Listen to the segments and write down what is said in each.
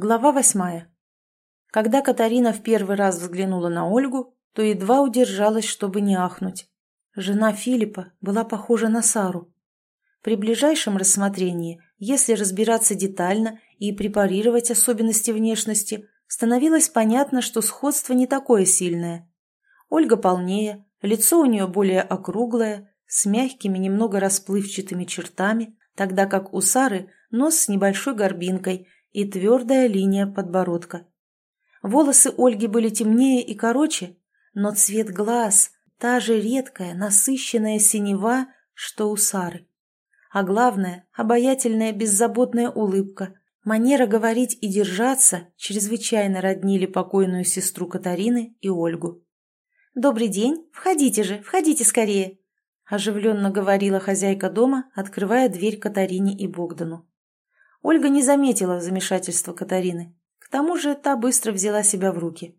Глава восьмая. Когда Катарина в первый раз взглянула на Ольгу, то едва удержалась, чтобы не ахнуть. Жена Филиппа была похожа на Сару. При ближайшем рассмотрении, если разбираться детально и препарировать особенности внешности, становилось понятно, что сходство не такое сильное. Ольга полнее, лицо у нее более округлое, с мягкими, немного расплывчатыми чертами, тогда как у Сары нос с небольшой горбинкой и твердая линия подбородка. Волосы Ольги были темнее и короче, но цвет глаз – та же редкая, насыщенная синева, что у Сары. А главное – обаятельная беззаботная улыбка. Манера говорить и держаться чрезвычайно роднили покойную сестру Катарины и Ольгу. «Добрый день! Входите же, входите скорее!» оживленно говорила хозяйка дома, открывая дверь Катарине и Богдану. Ольга не заметила замешательства Катарины. К тому же та быстро взяла себя в руки.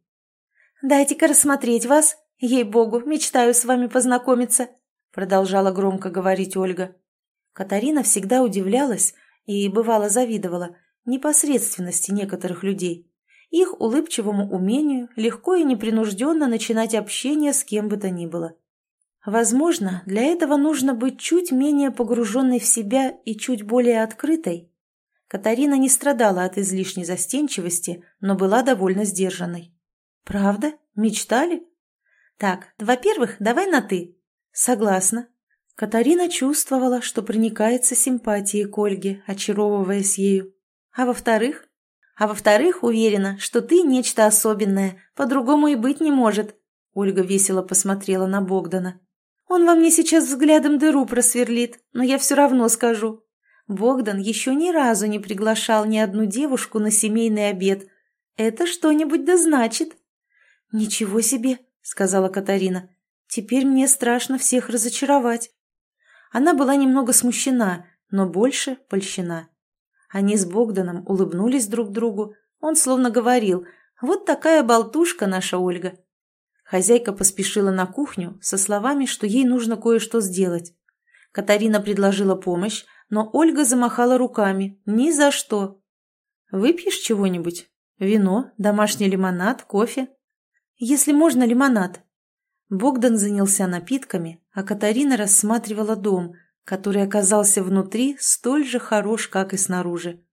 «Дайте-ка рассмотреть вас. Ей-богу, мечтаю с вами познакомиться», продолжала громко говорить Ольга. Катарина всегда удивлялась и, бывало, завидовала непосредственности некоторых людей, их улыбчивому умению легко и непринужденно начинать общение с кем бы то ни было. Возможно, для этого нужно быть чуть менее погруженной в себя и чуть более открытой. Катарина не страдала от излишней застенчивости, но была довольно сдержанной. «Правда? Мечтали?» «Так, во-первых, давай на «ты». «Согласна». Катарина чувствовала, что проникается симпатией к Ольге, очаровываясь ею. «А во-вторых?» «А во-вторых, уверена, что ты нечто особенное, по-другому и быть не может». Ольга весело посмотрела на Богдана. Он во мне сейчас взглядом дыру просверлит, но я все равно скажу. Богдан еще ни разу не приглашал ни одну девушку на семейный обед. Это что-нибудь да значит. «Ничего себе!» — сказала Катарина. «Теперь мне страшно всех разочаровать». Она была немного смущена, но больше польщена. Они с Богданом улыбнулись друг другу. Он словно говорил, «Вот такая болтушка наша Ольга». Хозяйка поспешила на кухню со словами, что ей нужно кое-что сделать. Катарина предложила помощь, но Ольга замахала руками. Ни за что. «Выпьешь чего-нибудь? Вино, домашний лимонад, кофе?» «Если можно, лимонад». Богдан занялся напитками, а Катарина рассматривала дом, который оказался внутри столь же хорош, как и снаружи.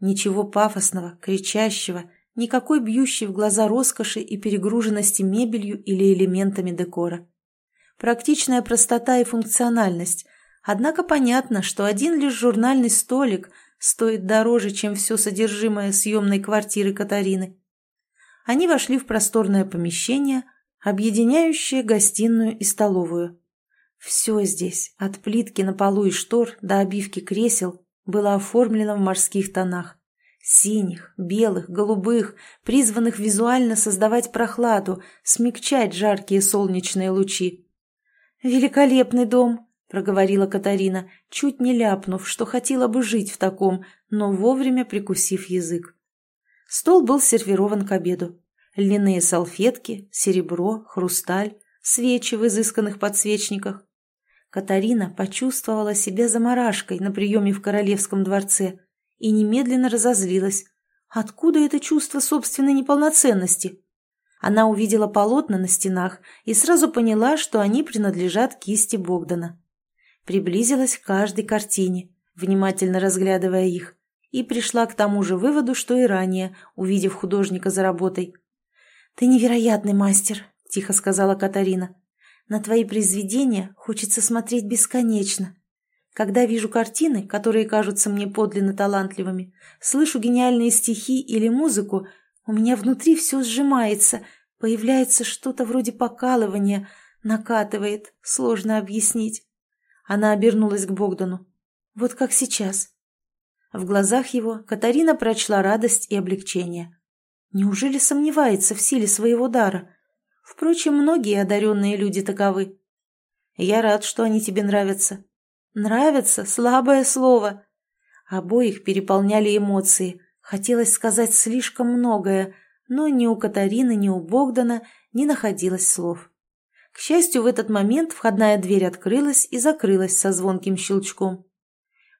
Ничего пафосного, кричащего, Никакой бьющей в глаза роскоши и перегруженности мебелью или элементами декора. Практичная простота и функциональность. Однако понятно, что один лишь журнальный столик стоит дороже, чем все содержимое съемной квартиры Катарины. Они вошли в просторное помещение, объединяющее гостиную и столовую. Все здесь, от плитки на полу и штор до обивки кресел, было оформлено в морских тонах. Синих, белых, голубых, призванных визуально создавать прохладу, смягчать жаркие солнечные лучи. «Великолепный дом!» — проговорила Катарина, чуть не ляпнув, что хотела бы жить в таком, но вовремя прикусив язык. Стол был сервирован к обеду. Льняные салфетки, серебро, хрусталь, свечи в изысканных подсвечниках. Катарина почувствовала себя заморашкой на приеме в королевском дворце — и немедленно разозлилась. Откуда это чувство собственной неполноценности? Она увидела полотна на стенах и сразу поняла, что они принадлежат кисти Богдана. Приблизилась к каждой картине, внимательно разглядывая их, и пришла к тому же выводу, что и ранее, увидев художника за работой. «Ты невероятный мастер», — тихо сказала Катарина. «На твои произведения хочется смотреть бесконечно. Когда вижу картины, которые кажутся мне подлинно талантливыми, слышу гениальные стихи или музыку, у меня внутри все сжимается, появляется что-то вроде покалывания, накатывает, сложно объяснить. Она обернулась к Богдану. Вот как сейчас. В глазах его Катарина прочла радость и облегчение. Неужели сомневается в силе своего дара? Впрочем, многие одаренные люди таковы. Я рад, что они тебе нравятся, Нравится – слабое слово. Обоих переполняли эмоции. Хотелось сказать слишком многое, но ни у Катарины, ни у Богдана не находилось слов. К счастью, в этот момент входная дверь открылась и закрылась со звонким щелчком.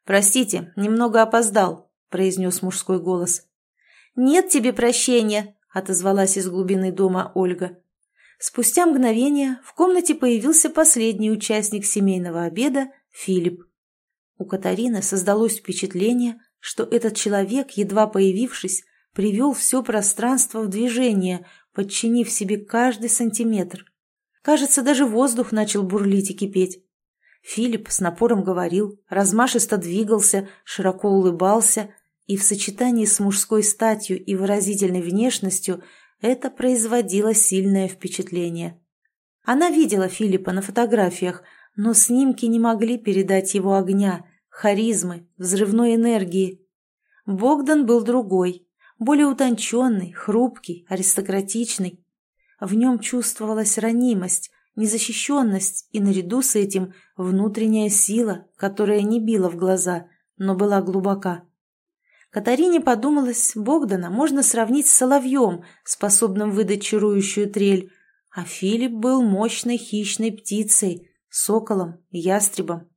«Простите, немного опоздал», – произнес мужской голос. «Нет тебе прощения!» – отозвалась из глубины дома Ольга. Спустя мгновение в комнате появился последний участник семейного обеда – Филипп. У Катарины создалось впечатление, что этот человек, едва появившись, привел все пространство в движение, подчинив себе каждый сантиметр. Кажется, даже воздух начал бурлить и кипеть. Филипп с напором говорил, размашисто двигался, широко улыбался, и в сочетании с мужской статью и выразительной внешностью это производило сильное впечатление. Она видела Филиппа на фотографиях, но снимки не могли передать его огня, харизмы, взрывной энергии. Богдан был другой, более утонченный, хрупкий, аристократичный. В нем чувствовалась ранимость, незащищенность и наряду с этим внутренняя сила, которая не била в глаза, но была глубока. Катарине подумалось, Богдана можно сравнить с соловьем, способным выдать чарующую трель, а Филипп был мощной хищной птицей, соколом, ястребом.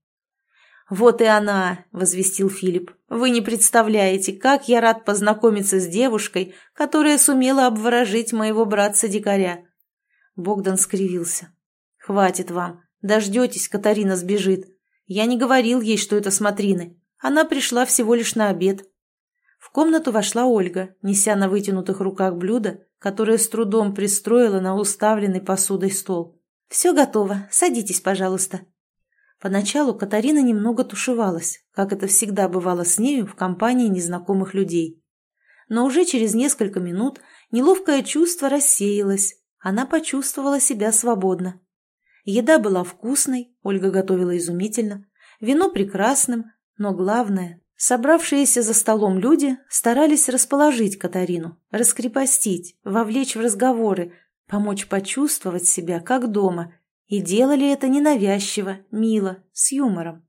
«Вот и она!» — возвестил Филипп. «Вы не представляете, как я рад познакомиться с девушкой, которая сумела обворожить моего братца-дикаря!» Богдан скривился. «Хватит вам. Дождетесь, Катарина сбежит. Я не говорил ей, что это смотрины. Она пришла всего лишь на обед». В комнату вошла Ольга, неся на вытянутых руках блюдо, которое с трудом пристроила на уставленный посудой стол. «Все готово. Садитесь, пожалуйста». Поначалу Катарина немного тушевалась, как это всегда бывало с нею в компании незнакомых людей. Но уже через несколько минут неловкое чувство рассеялось, она почувствовала себя свободно. Еда была вкусной, Ольга готовила изумительно, вино прекрасным, но главное, собравшиеся за столом люди старались расположить Катарину, раскрепостить, вовлечь в разговоры, помочь почувствовать себя как дома, и делали это ненавязчиво, мило, с юмором.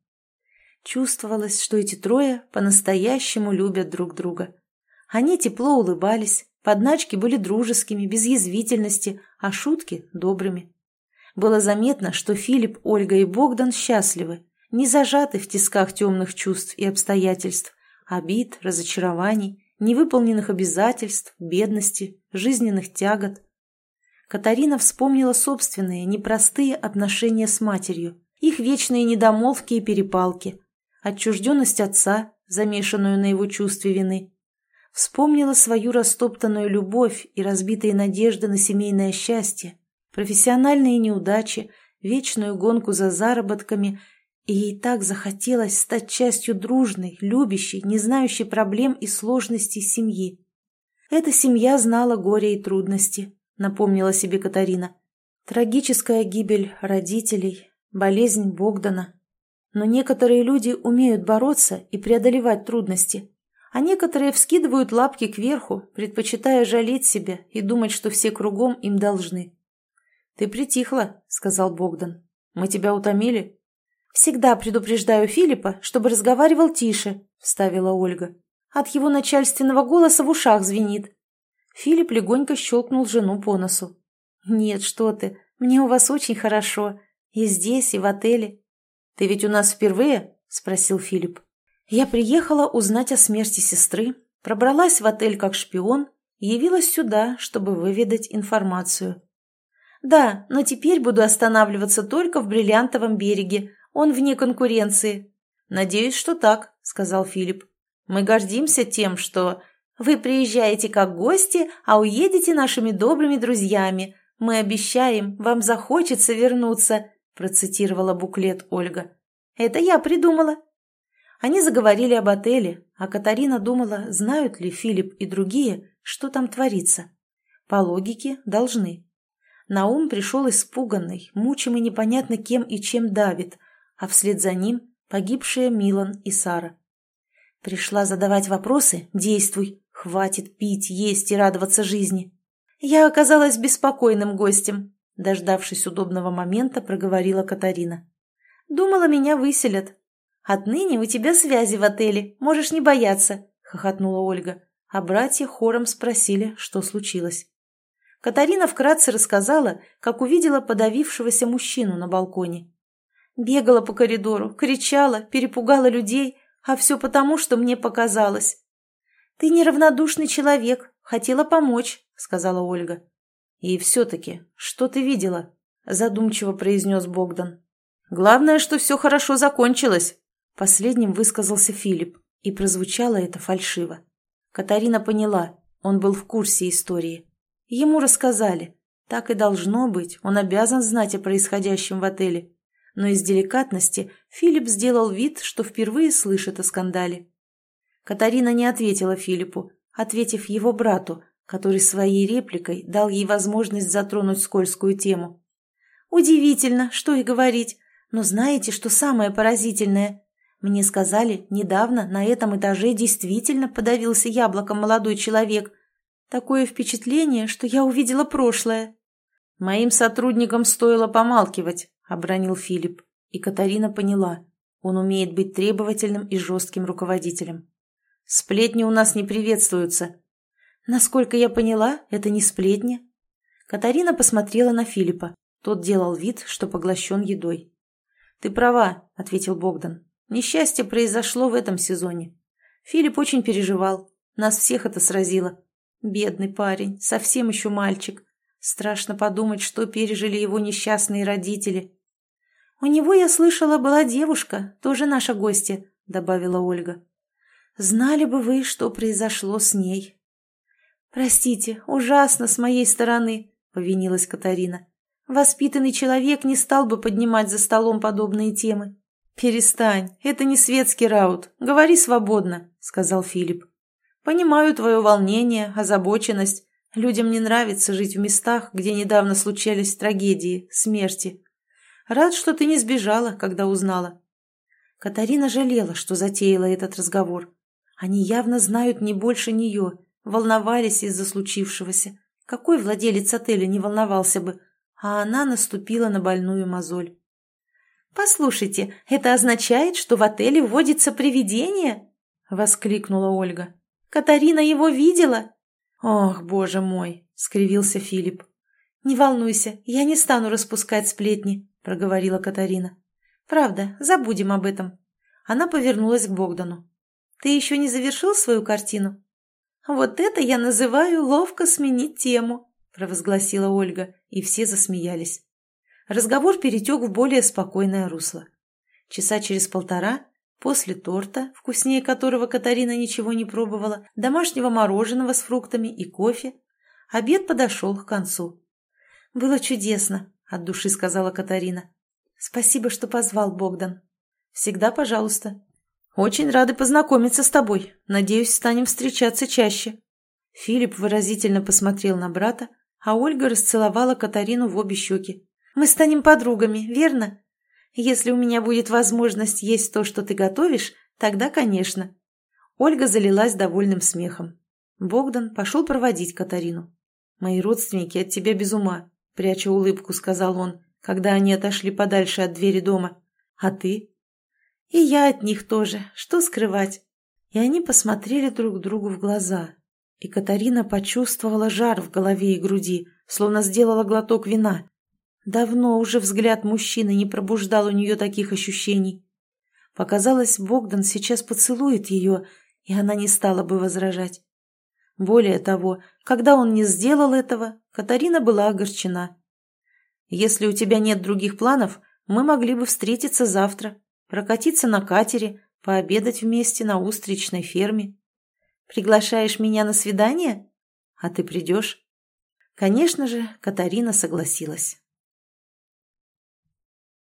Чувствовалось, что эти трое по-настоящему любят друг друга. Они тепло улыбались, подначки были дружескими, без язвительности, а шутки – добрыми. Было заметно, что Филипп, Ольга и Богдан счастливы, не зажаты в тисках темных чувств и обстоятельств, обид, разочарований, невыполненных обязательств, бедности, жизненных тягот. Катарина вспомнила собственные непростые отношения с матерью, их вечные недомолвки и перепалки, отчужденность отца, замешанную на его чувстве вины. Вспомнила свою растоптанную любовь и разбитые надежды на семейное счастье, профессиональные неудачи, вечную гонку за заработками, и ей так захотелось стать частью дружной, любящей, не знающей проблем и сложностей семьи. Эта семья знала горе и трудности, напомнила себе Катарина. Трагическая гибель родителей, болезнь Богдана. Но некоторые люди умеют бороться и преодолевать трудности, а некоторые вскидывают лапки кверху, предпочитая жалеть себя и думать, что все кругом им должны. «Ты притихла», — сказал Богдан. «Мы тебя утомили?» «Всегда предупреждаю Филиппа, чтобы разговаривал тише», — вставила Ольга. «От его начальственного голоса в ушах звенит». Филипп легонько щелкнул жену по носу. «Нет, что ты, мне у вас очень хорошо. И здесь, и в отеле». «Ты ведь у нас впервые?» — спросил Филипп. «Я приехала узнать о смерти сестры, пробралась в отель как шпион, явилась сюда, чтобы выведать информацию. «Да, но теперь буду останавливаться только в Бриллиантовом береге. Он вне конкуренции». «Надеюсь, что так», — сказал Филипп. «Мы гордимся тем, что...» «Вы приезжаете как гости, а уедете нашими добрыми друзьями. Мы обещаем, вам захочется вернуться», — процитировала буклет Ольга. «Это я придумала». Они заговорили об отеле, а Катарина думала, знают ли Филипп и другие, что там творится. По логике, должны. На ум пришел испуганный, мучимый непонятно кем и чем Давид, а вслед за ним погибшие Милан и Сара. Пришла задавать вопросы? Действуй. Хватит пить, есть и радоваться жизни. Я оказалась беспокойным гостем, дождавшись удобного момента, проговорила Катарина. Думала, меня выселят. Отныне у тебя связи в отеле, можешь не бояться, хохотнула Ольга, а братья хором спросили, что случилось. Катарина вкратце рассказала, как увидела подавившегося мужчину на балконе. Бегала по коридору, кричала, перепугала людей, а все потому, что мне показалось. «Ты неравнодушный человек, хотела помочь», — сказала Ольга. «И все-таки, что ты видела?» — задумчиво произнес Богдан. «Главное, что все хорошо закончилось», — последним высказался Филипп, и прозвучало это фальшиво. Катарина поняла, он был в курсе истории. Ему рассказали. Так и должно быть, он обязан знать о происходящем в отеле. Но из деликатности Филипп сделал вид, что впервые слышит о скандале. Катарина не ответила Филиппу, ответив его брату, который своей репликой дал ей возможность затронуть скользкую тему. «Удивительно, что и говорить. Но знаете, что самое поразительное? Мне сказали, недавно на этом этаже действительно подавился яблоком молодой человек. Такое впечатление, что я увидела прошлое». «Моим сотрудникам стоило помалкивать», — обронил Филипп. И Катарина поняла, он умеет быть требовательным и жестким руководителем. Сплетни у нас не приветствуются. Насколько я поняла, это не сплетни. Катарина посмотрела на Филиппа. Тот делал вид, что поглощен едой. «Ты права», — ответил Богдан. «Несчастье произошло в этом сезоне. Филипп очень переживал. Нас всех это сразило. Бедный парень, совсем еще мальчик. Страшно подумать, что пережили его несчастные родители». «У него, я слышала, была девушка, тоже наша гостья», — добавила Ольга. Знали бы вы, что произошло с ней. Простите, ужасно с моей стороны, повинилась Катарина. Воспитанный человек не стал бы поднимать за столом подобные темы. «Перестань, это не светский раут. Говори свободно», — сказал Филипп. «Понимаю твое волнение, озабоченность. Людям не нравится жить в местах, где недавно случались трагедии, смерти. Рад, что ты не сбежала, когда узнала». Катарина жалела, что затеяла этот разговор. Они явно знают не больше нее, волновались из-за случившегося. Какой владелец отеля не волновался бы? А она наступила на больную мозоль. «Послушайте, это означает, что в отеле водится привидение?» — воскликнула Ольга. «Катарина его видела?» «Ох, боже мой!» — скривился Филипп. «Не волнуйся, я не стану распускать сплетни», — проговорила Катарина. «Правда, забудем об этом». Она повернулась к Богдану. Ты еще не завершил свою картину? Вот это я называю ловко сменить тему, провозгласила Ольга, и все засмеялись. Разговор перетек в более спокойное русло. Часа через полтора, после торта, вкуснее которого Катарина ничего не пробовала, домашнего мороженого с фруктами и кофе, обед подошел к концу. «Было чудесно», — от души сказала Катарина. «Спасибо, что позвал Богдан. Всегда пожалуйста», «Очень рады познакомиться с тобой. Надеюсь, станем встречаться чаще». Филипп выразительно посмотрел на брата, а Ольга расцеловала Катарину в обе щеки. «Мы станем подругами, верно? Если у меня будет возможность есть то, что ты готовишь, тогда, конечно». Ольга залилась довольным смехом. Богдан пошел проводить Катарину. «Мои родственники от тебя без ума», — пряча улыбку, сказал он, когда они отошли подальше от двери дома. «А ты?» И я от них тоже, что скрывать. И они посмотрели друг другу в глаза. И Катарина почувствовала жар в голове и груди, словно сделала глоток вина. Давно уже взгляд мужчины не пробуждал у нее таких ощущений. Показалось, Богдан сейчас поцелует ее, и она не стала бы возражать. Более того, когда он не сделал этого, Катарина была огорчена. «Если у тебя нет других планов, мы могли бы встретиться завтра», прокатиться на катере, пообедать вместе на устричной ферме. Приглашаешь меня на свидание? А ты придешь?» Конечно же, Катарина согласилась.